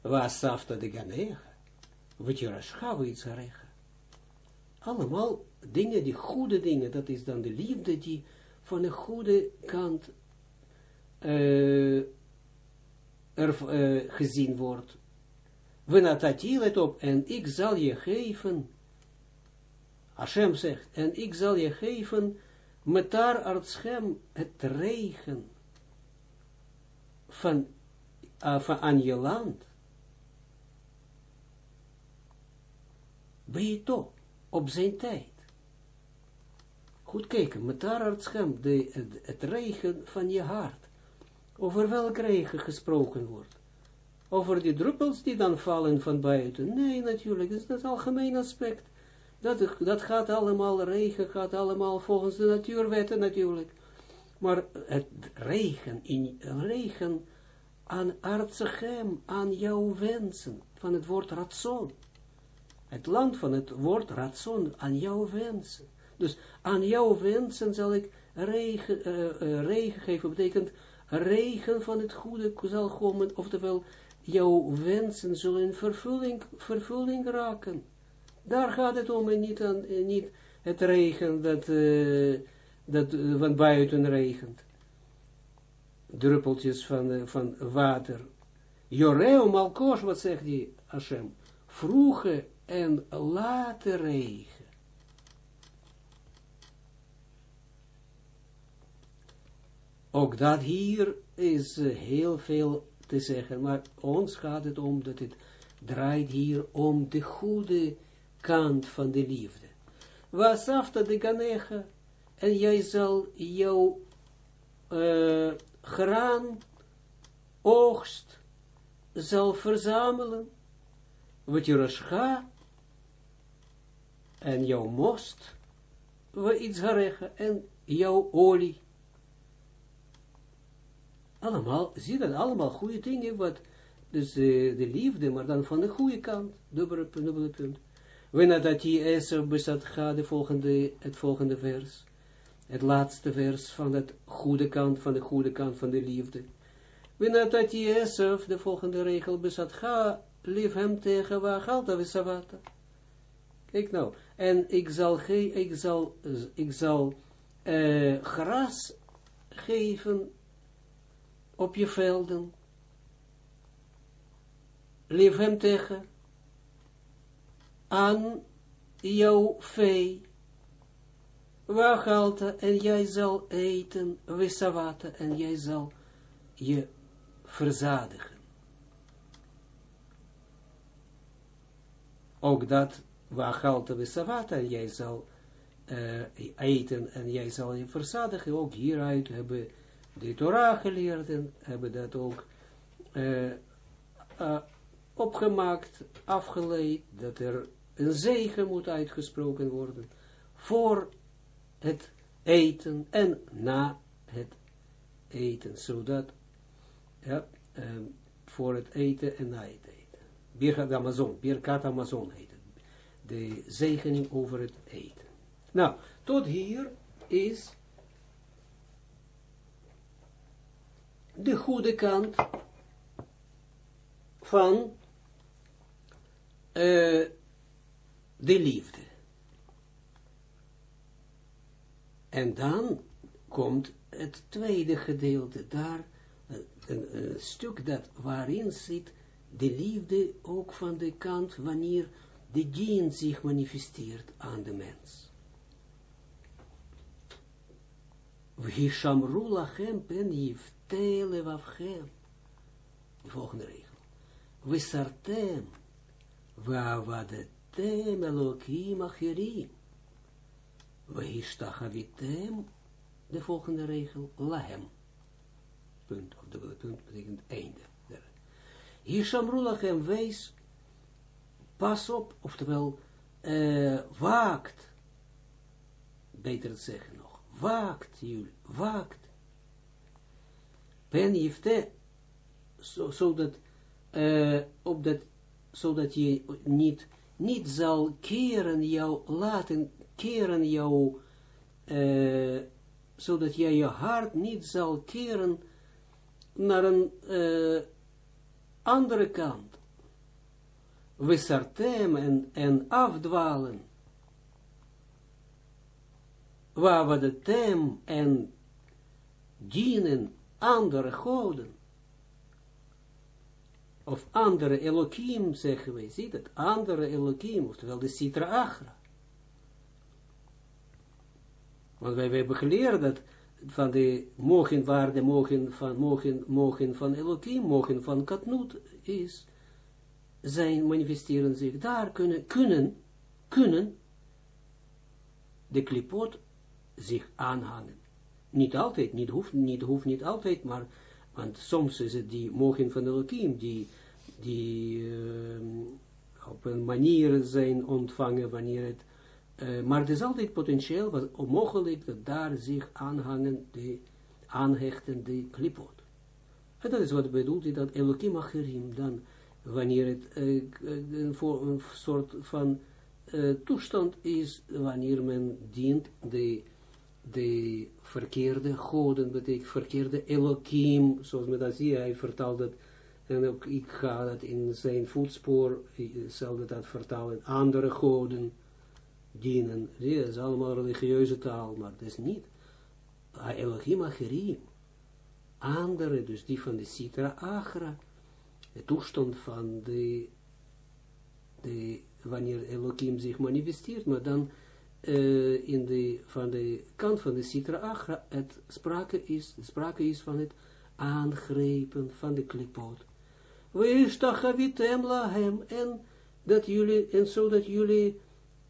S1: wasafta de ganega, v'tirashcha v'itzarecha. Allemaal dingen, die goede dingen, dat is dan de liefde die van de goede kant uh, er uh, gezien wordt. We natati, let op, en ik zal je geven, Hashem zegt, en ik zal je geven, met daar artschem het regen van, uh, van aan je land. toch op zijn tijd. Goed kijken, met daar artschem, de, het regen van je hart over welk regen gesproken wordt. Over die druppels die dan vallen van buiten. Nee, natuurlijk, dat is het algemeen aspect. Dat, dat gaat allemaal, regen gaat allemaal volgens de natuurwetten natuurlijk. Maar het regen, in, regen aan artsegem, aan jouw wensen, van het woord ratson. Het land van het woord ratson, aan jouw wensen. Dus aan jouw wensen zal ik regen, uh, regen geven, betekent regen van het goede zal komen, oftewel jouw wensen zullen in vervulling, vervulling raken. Daar gaat het om en niet, aan, niet het regen dat, uh, dat van buiten regent. Druppeltjes van, uh, van water Joreo Malkos, wat zegt die Hashem? Vroege en late regen. Ook dat hier is uh, heel veel te zeggen, maar ons gaat het om dat het draait hier om de goede kant van de liefde. Was afta de ganecha, en jij zal jouw uh, graan, oogst, zal verzamelen, wat je rascha, en jouw most, wat iets harecha, en jouw olie. Allemaal, zie dat, allemaal goede dingen, wat, dus uh, de liefde, maar dan van de goede kant, dubbele, dubbele punt. Wanneer dat je Eser bezat gaat, de volgende, het volgende vers, het laatste vers van het goede kant, van de goede kant van de liefde. Wanneer dat je Eser, de volgende regel bezat, ga lief hem tegen waar we savata. Kijk nou, en ik zal, ik zal, ik zal uh, gras geven op je velden. Lief hem tegen aan jouw vee. Wachalte en jij zal eten, wisavata en jij zal je verzadigen. Ook dat wachalte wisavata en jij zal uh, eten en jij zal je verzadigen. Ook hieruit hebben de Torah geleerden, hebben dat ook uh, opgemaakt, afgeleid, dat er een zegen moet uitgesproken worden voor het eten en na het eten, zodat, ja, um, voor het eten en na het eten. Birkat Amazon, Birkat Amazon heet het. De zegening over het eten. Nou, tot hier is de goede kant van uh, de liefde. En dan komt het tweede gedeelte, daar een, een, stuk dat waarin zit de liefde ook van de kant wanneer de dien zich manifesteert aan de mens. Vishamru lachem pen yiftele wavchem. De volgende regel. Visartem vavadet Tem Elohim Acherim. Vahishtachavitem, de volgende regel, lahem. Punt, of dubbele punt, betekent einde. Hishamrulachem wees, pas op, oftewel, uh, waakt, beter het zeggen waakt, jullie, waakt. Pen jifte, zodat, uh, opdat, zodat je niet niet zal keren jou, laten keren jou, uh, zodat jij je hart niet zal keren naar een uh, andere kant. We en, en afdwalen. Waar we de tem en dienen andere goden. Of andere Elohim, zeggen wij, zie dat, andere Elohim, oftewel de Sitra Achra. Want wij, hebben geleerd dat van de mogen waar de mogen van, mogen, mogen van Elohim, mogen van Katnut is, zijn manifesteren zich, daar kunnen, kunnen, kunnen de klipot zich aanhangen. Niet altijd, niet hoeft niet, hoeft niet altijd, maar want soms is het die mogen van Elohim, die, die uh, op een manier zijn ontvangen wanneer het, uh, maar het is altijd potentieel, was onmogelijk dat daar zich aanhangen, de, aanhechten de klipot. En dat is wat bedoelt dat Elohim Acherim, dan wanneer het uh, een, voor, een soort van toestand is, wanneer men dient de de verkeerde goden, betekent verkeerde Elohim, zoals men dat ziet, hij vertaalt dat, en ook ik ga dat in zijn voetspoor, zal dat vertalen, andere goden dienen. Zie, dat is allemaal religieuze taal, maar dat is niet. Elohim Acherim, andere, dus die van de Sitra Achra, de toestand van de, de wanneer Elohim zich manifesteert, maar dan uh, in de, van de kant van de Sitra Agra, het sprake is, sprake is van het aangrepen van de tachavitem lahem, en dat jullie, en zodat jullie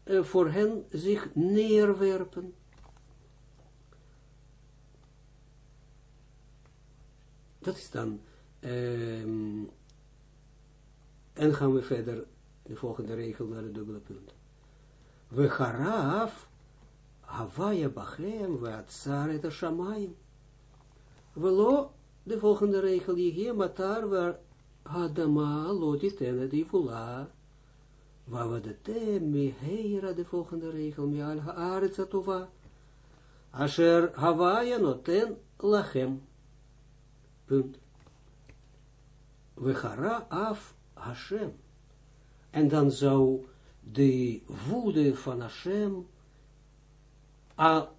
S1: uh, voor hen zich neerwerpen. Dat is dan, um, en gaan we verder, de volgende regel naar de dubbele punt. Garaf, Havaya Bachem, we atzar et shamayim. Velo, de volgende regel, je matar, waar Adama, lotit en het ivula, waar we de volgende regel, me al haaretz atova, asher Havaya noten lachem. Punt. We gara af Hashem. En dan zou de woede van Hashem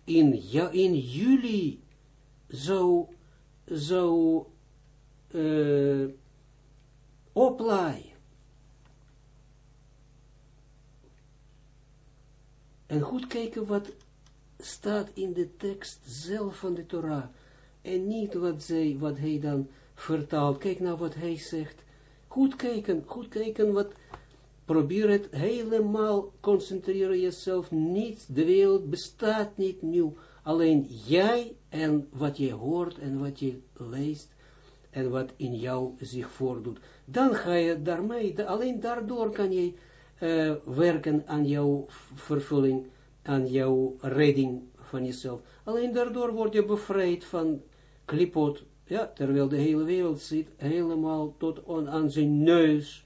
S1: in, ja, in juli zou, zou uh. En goed kijken wat staat in de tekst zelf van de Torah. En niet wat, zij, wat hij dan vertaalt. Kijk nou wat hij zegt. Goed kijken, goed kijken wat probeer het helemaal, concentreren jezelf niet, de wereld bestaat niet nieuw, alleen jij en wat je hoort en wat je leest en wat in jou zich voordoet. Dan ga je daarmee, alleen daardoor kan je uh, werken aan jouw vervulling, aan jouw redding van jezelf. Alleen daardoor word je bevrijd van klipot, ja, terwijl de hele wereld zit helemaal tot aan zijn neus,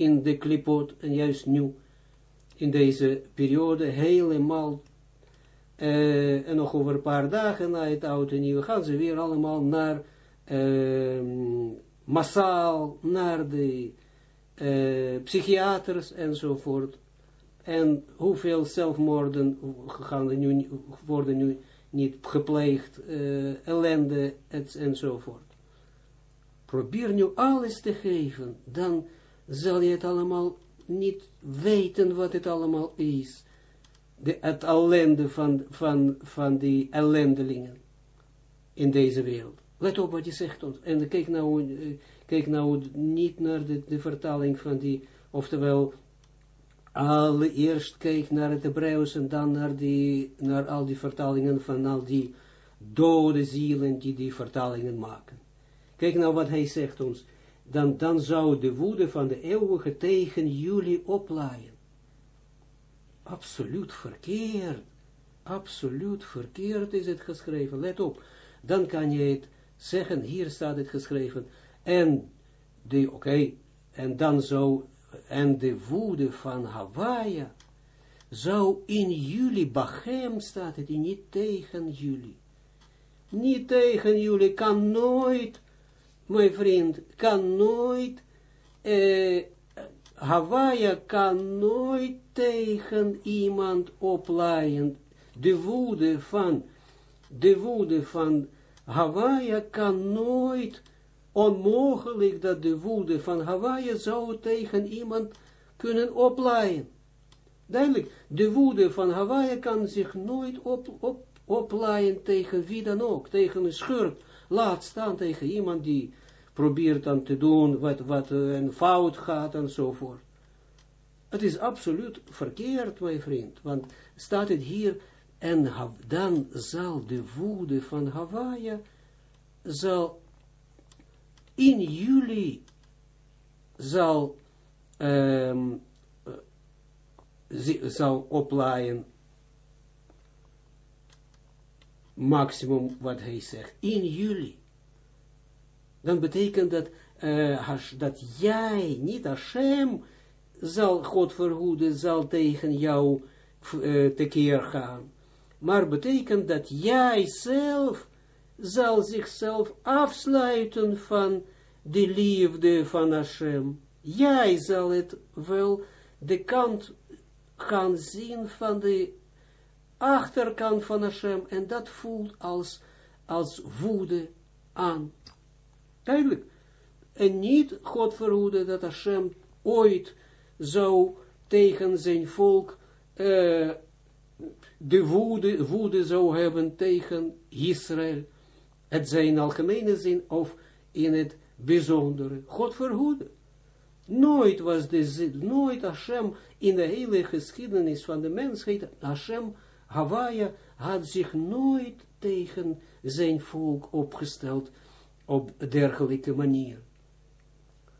S1: in de klipot, en juist nu, in deze periode, helemaal, uh, en nog over een paar dagen na het oude nieuwe, gaan ze weer allemaal naar, uh, massaal, naar de uh, psychiaters enzovoort. En hoeveel zelfmoorden gaan er nu, worden nu niet gepleegd, uh, ellende, enzovoort. Probeer nu alles te geven, dan zal je het allemaal niet weten wat het allemaal is. De, het ellende van, van, van die ellendelingen in deze wereld. Let op wat je zegt ons. En kijk nou, eh, kijk nou niet naar de, vertaling van die, oftewel, allereerst kijk naar het Hebreeuws en dan naar, die, naar al die vertalingen van al die dode zielen die die vertalingen maken. Kijk nou wat hij zegt ons dan, dan zou de woede van de eeuwige tegen jullie oplaaien. Absoluut verkeerd. Absoluut verkeerd is het geschreven. Let op. Dan kan je het zeggen, hier staat het geschreven. En de, oké, en dan zou, en de woede van Hawaii zou in jullie, Bachem staat het, niet tegen jullie. Niet tegen jullie, kan nooit mijn vriend, kan nooit, eh, kan nooit tegen iemand oplaaien. De woede van, de woede van Hawaii kan nooit, onmogelijk dat de woede van Hawaii zou tegen iemand kunnen oplaaien. Duidelijk, de woede van Hawaii kan zich nooit op, op, tegen wie dan ook, tegen een schurk, laat staan tegen iemand die probeert dan te doen wat, wat een fout gaat enzovoort. Het is absoluut verkeerd, mijn vriend, want staat het hier, en dan zal de woede van Hawaii, zal in juli, zal, um, zal oplaaien, maximum wat hij zegt, in juli dan betekent dat, uh, dat jij, niet Hashem, zal God verhoeden, zal tegen jou uh, tekeer gaan. Maar betekent dat jij zelf zal zichzelf afsluiten van de liefde van Hashem. Jij zal het wel de kant gaan zien van de achterkant van Hashem en dat voelt als, als woede aan. Duidelijk. en niet, God verhoede, dat Hashem ooit zou tegen zijn volk uh, de woede, woede zou hebben tegen Israël. Het zijn algemene zin of in het bijzondere. God verhoede. Nooit was de nooit Hashem in de hele geschiedenis van de mensheid, Hashem, Hawaii, had zich nooit tegen zijn volk opgesteld op dergelijke manier.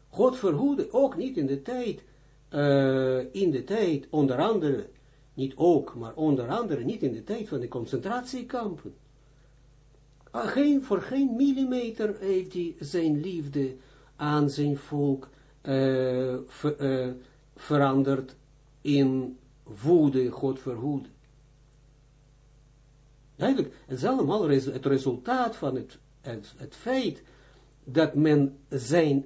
S1: God verhoede, ook niet in de tijd, uh, in de tijd, onder andere, niet ook, maar onder andere niet in de tijd van de concentratiekampen. Ah, geen, voor geen millimeter heeft hij zijn liefde aan zijn volk ver, uh, veranderd in woede, God verhoede. Duidelijk, het is allemaal het resultaat van het, het, het feit dat men zijn,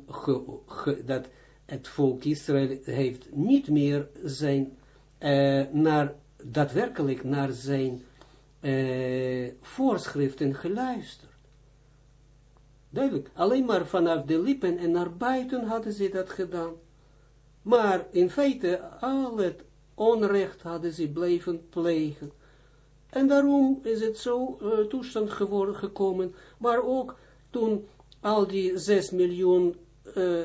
S1: dat het volk Israël heeft niet meer zijn, uh, naar, daadwerkelijk naar zijn uh, voorschriften geluisterd. Duidelijk, alleen maar vanaf de lippen en naar buiten hadden ze dat gedaan. Maar in feite, al het onrecht hadden ze blijven plegen. En daarom is het zo uh, toestand geworden gekomen, maar ook toen al die 6 miljoen uh,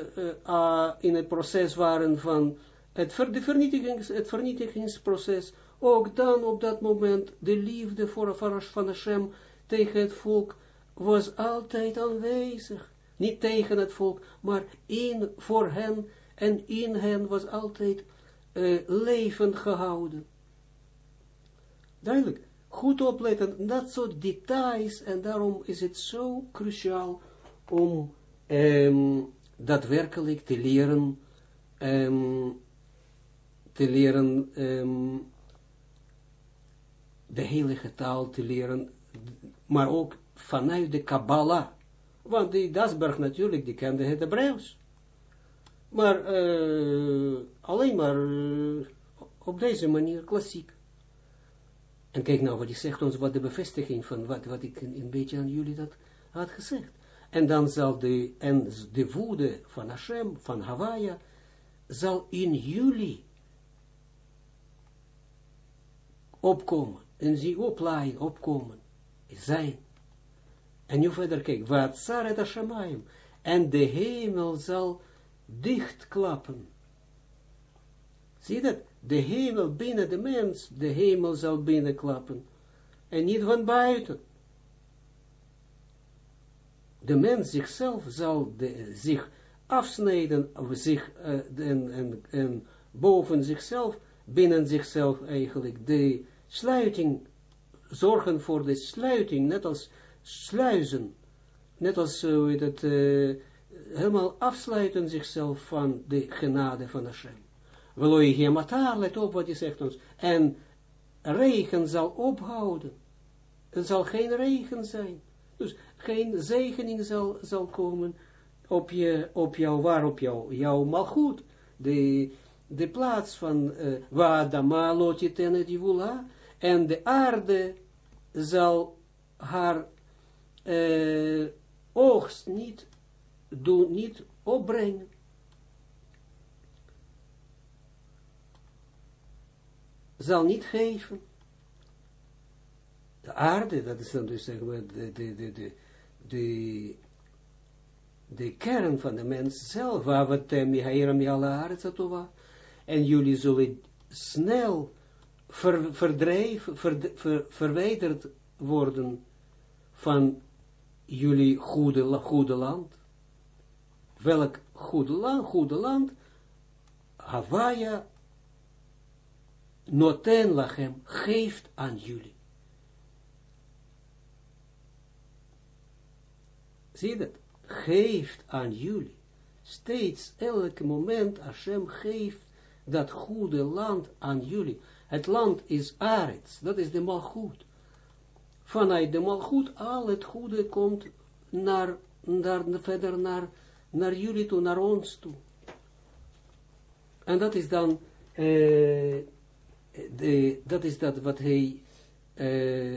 S1: uh, in het proces waren van het, vernietigings, het vernietigingsproces, ook dan op dat moment de liefde voor, van Hashem tegen het volk was altijd aanwezig. Niet tegen het volk, maar in, voor hen en in hen was altijd leven gehouden. Duidelijk, goed opletten, dat soort details, en daarom is het zo cruciaal om um, daadwerkelijk te leren, um, te leren um, de heilige taal te leren, maar ook vanuit de Kabbalah. Want die Dasberg natuurlijk, die kende het Hebreeuws. Maar uh, alleen maar uh, op deze manier klassiek. En kijk nou wat hij zegt ons, wat de bevestiging van wat, wat ik een, een beetje aan jullie dat had gezegd. En dan zal de, en de woede van Hashem, van Hawaii, zal in jullie opkomen. En zie oplaaien, opkomen. Zijn. En nu verder kijk. Wat Saret Hashemayim. En de hemel zal dichtklappen. Zie dat? De hemel binnen de mens, de hemel zal binnenklappen. En niet van buiten de mens zichzelf zal zich afsnijden, of zich, uh, en, en, en boven zichzelf, binnen zichzelf eigenlijk, de sluiting, zorgen voor de sluiting, net als sluizen, net als, uh, hoe het, uh, helemaal afsluiten zichzelf van de genade van Hashem. Weloi gematar, let op wat hij zegt ons, en regen zal ophouden. Er zal geen regen zijn. Dus geen zegening zal, zal komen op, je, op jou, waar op jou, jouw malgoed. De, de plaats van uh, Wadama lotje tenedivula. En de aarde zal haar uh, oogst niet doen, niet opbrengen. Zal niet geven. De aarde, dat is dan dus zeg maar de, de, de, de, de, de kern van de mens zelf, yala en jullie zullen snel ver, verdreven, ver, ver, verwijderd worden van jullie goede, goede land. Welk goede land, goede land, noten lachem geeft aan jullie. Zie dat? Geeft aan jullie. Steeds, elk moment, Hashem geeft dat goede land aan jullie. Het land is Arets, dat is de malgoed. Vanuit de malgoed, al het goede komt naar, naar, verder naar, naar jullie toe, naar ons toe. En dat is dan, uh, de, dat is dat wat hij, uh,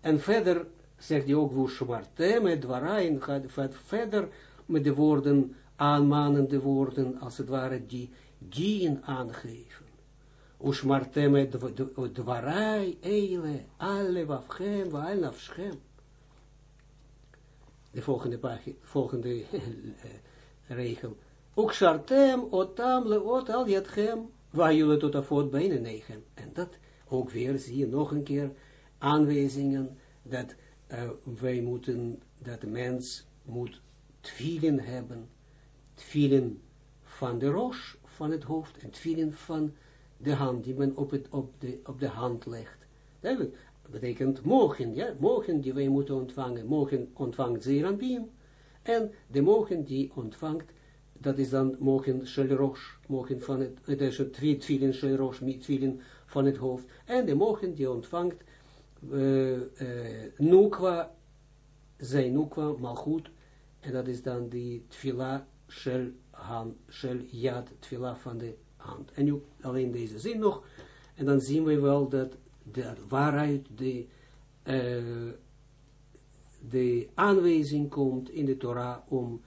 S1: en verder zegt hij ook, Wushmartem, Dwarain, gaat verder met de woorden, aanmanende woorden, als het ware, die dien aangeven. Ushmartem dwarai eile, alle wafchem, waal nafschem. De volgende pagina, volgende regel. Ukshartem otam leot al yatchem, waar jullie tot afot bijna negen. En dat ook weer zie je nog een keer aanwijzingen dat uh, wij moeten, dat de mens moet twielen hebben, twielen van de roos, van het hoofd, en twielen van de hand, die men op, het, op, de, op de hand legt. Dat betekent mogen, ja, mogen die wij moeten ontvangen, mogen ontvangt Zeranpien, en de mogen die ontvangt, dat is dan mogen shel mogen van het, het is het twielen shel rosh, twielen van het hoofd, en de mogen die ontvangt, uh, uh, nukwa, zijn nukwa, malchut, en dat is dan die tfila shel han, shel yad, tfila van de hand. En nu alleen deze zin nog, en dan zien we wel dat de waarheid, de, uh, de aanwijzing komt in de Torah om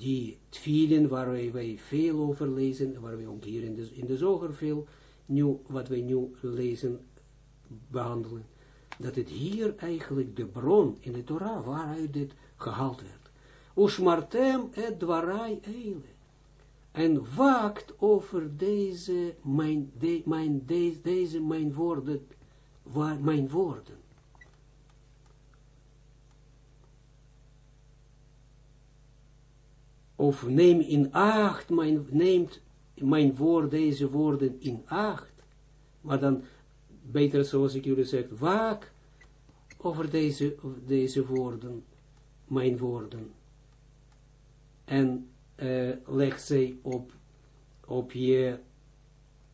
S1: die tfielen waar wij, veel over lezen, waar wij ook hier in de, in de zoger veel, nu, wat wij nu lezen, behandelen, dat het hier eigenlijk de bron in de Torah waaruit dit gehaald werd. Ushmartem et dwarai eile. En waakt over deze mijn, de, mijn, de, deze woorden, waar, mijn woorden. Of neem in acht, mijn, neemt mijn woord, deze woorden in acht. Maar dan, beter zoals ik jullie zeg, waak over deze, deze woorden, mijn woorden. En uh, leg zij op, op je,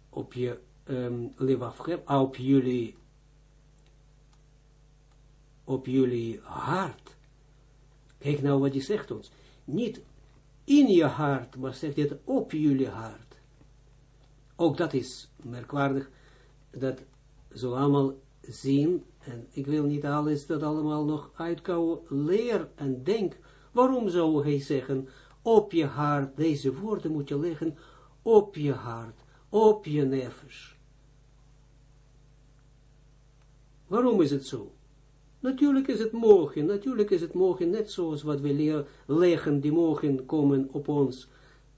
S1: op je um, op jullie, op jullie hart. Kijk nou wat hij zegt ons. Niet in je hart, maar zegt het op jullie hart. Ook dat is merkwaardig, dat zo allemaal zien, en ik wil niet alles dat allemaal nog uitkouwen, leer en denk, waarom zou hij zeggen, op je hart, deze woorden moet je leggen op je hart, op je nefes. Waarom is het zo? Natuurlijk is het mogen, natuurlijk is het mogen, net zoals wat we leggen, die mogen komen op ons,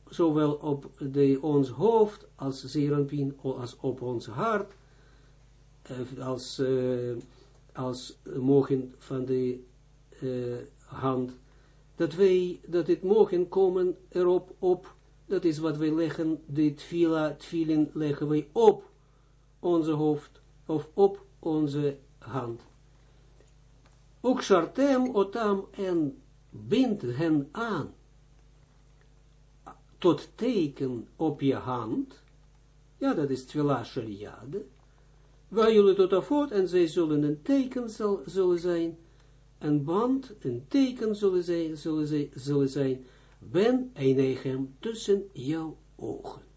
S1: zowel op de, ons hoofd, als zeeranpien, als op ons hart, eh, als, uh, als mogen van de uh, hand, dat wij, dat het mogen komen erop op, dat is wat wij leggen, de tfila, tfilin leggen wij op onze hoofd, of op onze hand. Ook shartem otam en bind hen aan, tot teken op je hand, ja, dat is shaliade, waar jullie tot afot, en zij zullen een teken zal, zullen zijn, een band, een teken zullen zijn, zullen zijn, ben tussen jouw ogen.